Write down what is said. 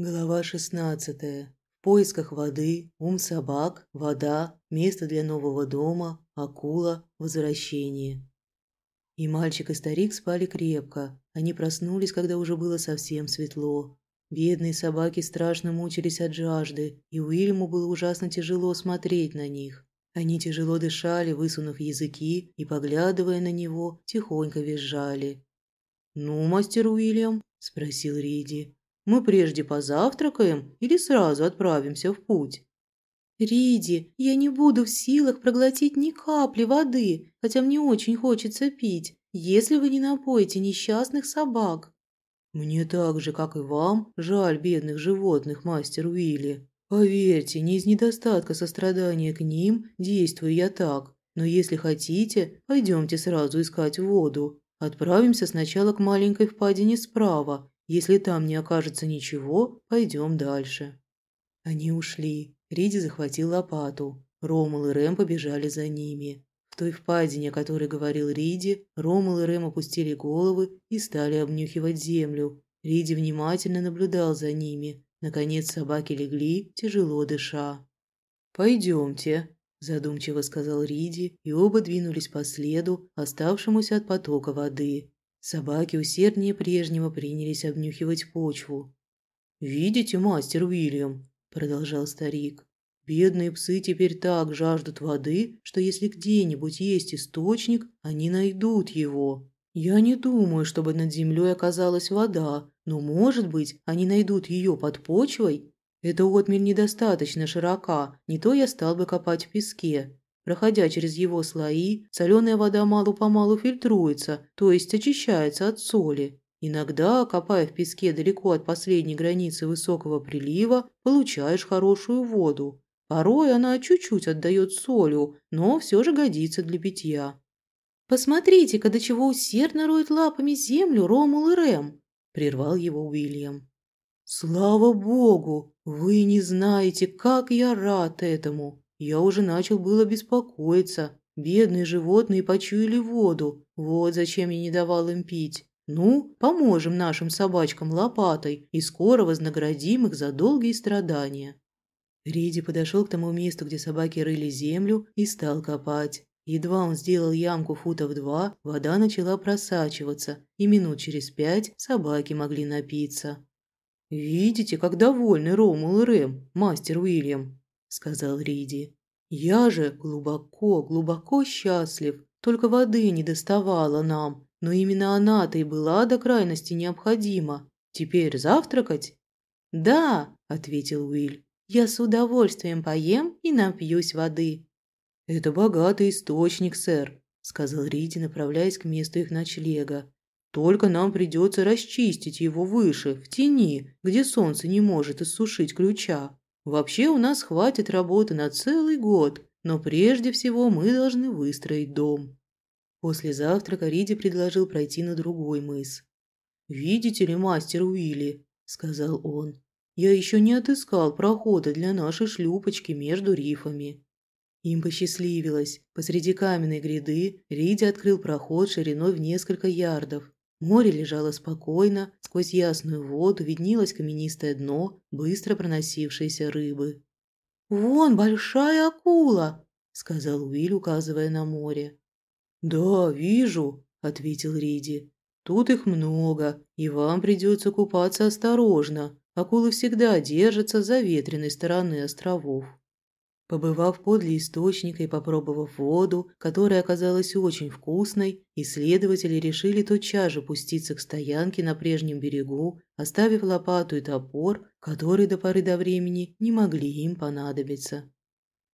Глава 16. В поисках воды, ум собак, вода, место для нового дома, акула, возвращение. И мальчик, и старик спали крепко. Они проснулись, когда уже было совсем светло. Бедные собаки страшно мучились от жажды, и Уильяму было ужасно тяжело смотреть на них. Они тяжело дышали, высунув языки, и, поглядывая на него, тихонько визжали. «Ну, мастер Уильям?» – спросил Риди. Мы прежде позавтракаем или сразу отправимся в путь?» «Риди, я не буду в силах проглотить ни капли воды, хотя мне очень хочется пить, если вы не напоите несчастных собак». «Мне так же, как и вам, жаль бедных животных, мастер Уилли. Поверьте, не из недостатка сострадания к ним действую я так, но если хотите, пойдемте сразу искать воду. Отправимся сначала к маленькой впадине справа если там не окажется ничего, пойдем дальше». Они ушли. Риди захватил лопату. Ромул и Рэм побежали за ними. В той впадине, о которой говорил Риди, Ромул и Рэм опустили головы и стали обнюхивать землю. Риди внимательно наблюдал за ними. Наконец собаки легли, тяжело дыша. «Пойдемте», – задумчиво сказал Риди, и оба двинулись по следу, оставшемуся от потока воды. Собаки усерднее прежнего принялись обнюхивать почву. «Видите, мастер Уильям?» – продолжал старик. «Бедные псы теперь так жаждут воды, что если где-нибудь есть источник, они найдут его. Я не думаю, чтобы над землей оказалась вода, но, может быть, они найдут ее под почвой? Эта отмель недостаточно широка, не то я стал бы копать в песке. Проходя через его слои, соленая вода мало-помалу фильтруется, то есть очищается от соли. Иногда, копая в песке далеко от последней границы высокого прилива, получаешь хорошую воду. Порой она чуть-чуть отдает солью, но все же годится для питья. «Посмотрите-ка, до чего усердно роет лапами землю Ромул и Рэм!» – прервал его Уильям. «Слава богу! Вы не знаете, как я рад этому!» Я уже начал было беспокоиться. Бедные животные почуяли воду. Вот зачем я не давал им пить. Ну, поможем нашим собачкам лопатой и скоро вознаградим их за долгие страдания. Риди подошел к тому месту, где собаки рыли землю, и стал копать. Едва он сделал ямку футов два, вода начала просачиваться, и минут через пять собаки могли напиться. «Видите, как довольны Ромул и Рэм, мастер Уильям?» – сказал Риди. «Я же глубоко, глубоко счастлив. Только воды не доставала нам, но именно она-то и была до крайности необходима. Теперь завтракать?» «Да», – ответил Уиль. «Я с удовольствием поем и напьюсь воды». «Это богатый источник, сэр», – сказал Риди, направляясь к месту их ночлега. «Только нам придется расчистить его выше, в тени, где солнце не может иссушить ключа». Вообще у нас хватит работы на целый год, но прежде всего мы должны выстроить дом. После завтрака Риди предложил пройти на другой мыс. «Видите ли, мастер Уилли», – сказал он, – «я еще не отыскал прохода для нашей шлюпочки между рифами». Им посчастливилось. Посреди каменной гряды Риди открыл проход шириной в несколько ярдов Море лежало спокойно, сквозь ясную воду виднелось каменистое дно, быстро проносившейся рыбы. «Вон большая акула!» – сказал Уиль, указывая на море. «Да, вижу», – ответил Риди. «Тут их много, и вам придется купаться осторожно. Акулы всегда держатся за ветреной стороны островов». Побывав подле источника и попробовав воду, которая оказалась очень вкусной, исследователи решили тотчас же пуститься к стоянке на прежнем берегу, оставив лопату и топор, которые до поры до времени не могли им понадобиться.